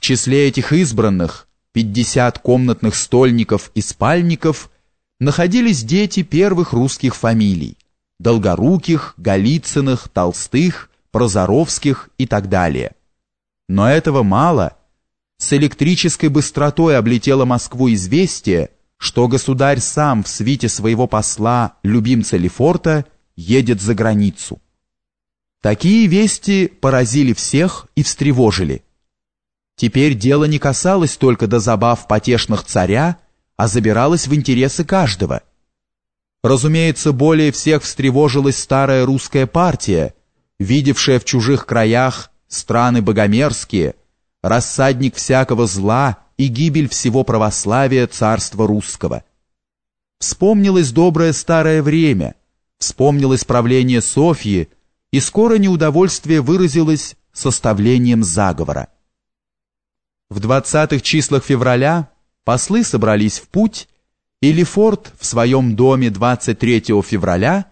В числе этих избранных 50 комнатных стольников и спальников находились дети первых русских фамилий – Долгоруких, Голицыных, Толстых, Прозоровских и так далее. Но этого мало. С электрической быстротой облетело Москву известие, что государь сам в свите своего посла, любимца Лефорта, едет за границу. Такие вести поразили всех и встревожили. Теперь дело не касалось только до забав потешных царя, а забиралось в интересы каждого. Разумеется, более всех встревожилась старая русская партия, видевшая в чужих краях страны богомерзкие, рассадник всякого зла и гибель всего православия царства русского. Вспомнилось доброе старое время, вспомнилось правление Софьи, и скоро неудовольствие выразилось составлением заговора. В 20-х числах февраля послы собрались в путь, и Лефорт в своем доме 23 февраля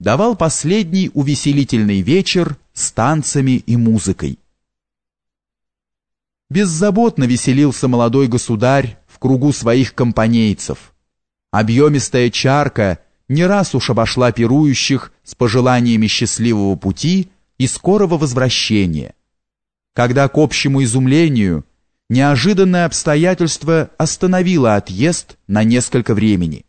давал последний увеселительный вечер с танцами и музыкой. Беззаботно веселился молодой государь в кругу своих компанейцев. Объемистая чарка не раз уж обошла пирующих с пожеланиями счастливого пути и скорого возвращения. Когда к общему изумлению – неожиданное обстоятельство остановило отъезд на несколько времени.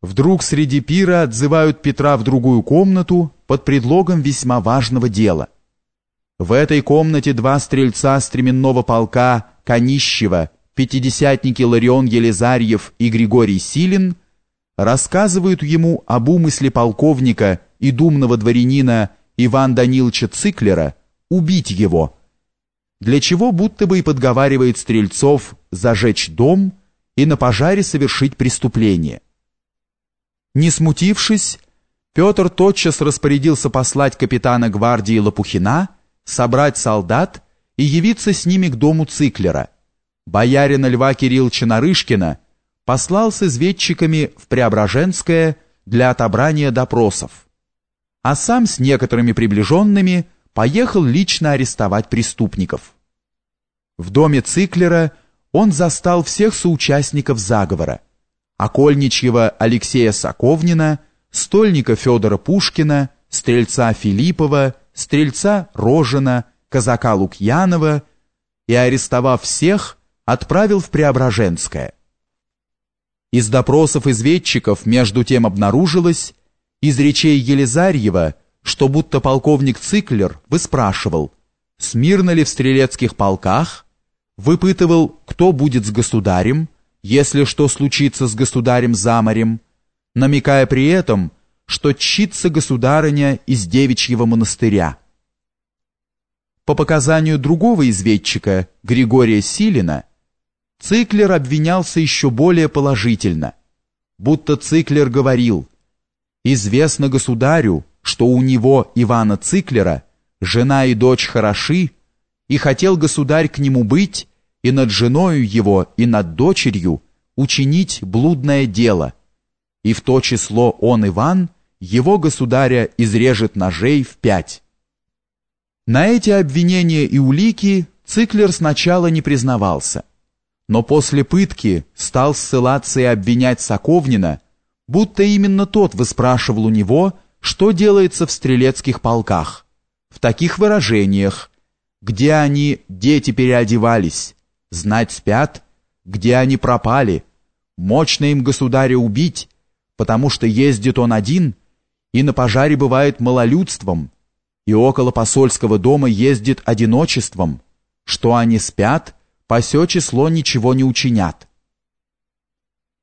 Вдруг среди пира отзывают Петра в другую комнату под предлогом весьма важного дела. В этой комнате два стрельца стременного полка Конищева, пятидесятники Ларион Елизарьев и Григорий Силин рассказывают ему об умысле полковника и думного дворянина Ивана Даниловича Циклера убить его – для чего будто бы и подговаривает стрельцов зажечь дом и на пожаре совершить преступление. Не смутившись, Петр тотчас распорядился послать капитана гвардии Лопухина, собрать солдат и явиться с ними к дому Циклера. Боярина Льва Кирилловича Нарышкина послал с изведчиками в Преображенское для отобрания допросов, а сам с некоторыми приближенными – поехал лично арестовать преступников. В доме Циклера он застал всех соучастников заговора. Окольничьего Алексея Соковнина, стольника Федора Пушкина, стрельца Филиппова, стрельца Рожина, казака Лукьянова и, арестовав всех, отправил в Преображенское. Из допросов изведчиков между тем обнаружилось, из речей Елизарьева – что будто полковник Циклер выспрашивал, смирно ли в стрелецких полках, выпытывал, кто будет с государем, если что случится с государем за морем, намекая при этом, что чится государыня из девичьего монастыря. По показанию другого изведчика, Григория Силина, Циклер обвинялся еще более положительно, будто Циклер говорил «Известно государю, что у него, Ивана Циклера, жена и дочь хороши, и хотел государь к нему быть, и над женою его, и над дочерью учинить блудное дело, и в то число он, Иван, его государя изрежет ножей в пять. На эти обвинения и улики Циклер сначала не признавался, но после пытки стал ссылаться и обвинять Соковнина, будто именно тот выспрашивал у него, что делается в стрелецких полках, в таких выражениях, где они, дети, переодевались, знать спят, где они пропали, мощно им государя убить, потому что ездит он один, и на пожаре бывает малолюдством, и около посольского дома ездит одиночеством, что они спят, по сё число ничего не учинят.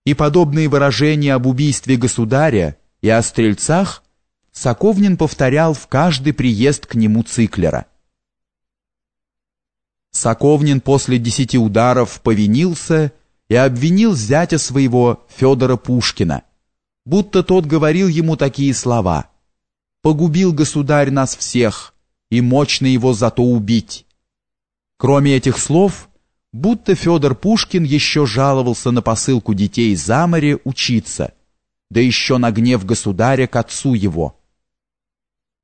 И подобные выражения об убийстве государя и о стрельцах – Соковнин повторял в каждый приезд к нему циклера. Соковнин после десяти ударов повинился и обвинил зятя своего Федора Пушкина, будто тот говорил ему такие слова «Погубил государь нас всех, и мощно его зато убить». Кроме этих слов, будто Федор Пушкин еще жаловался на посылку детей за море учиться, да еще на гнев государя к отцу его –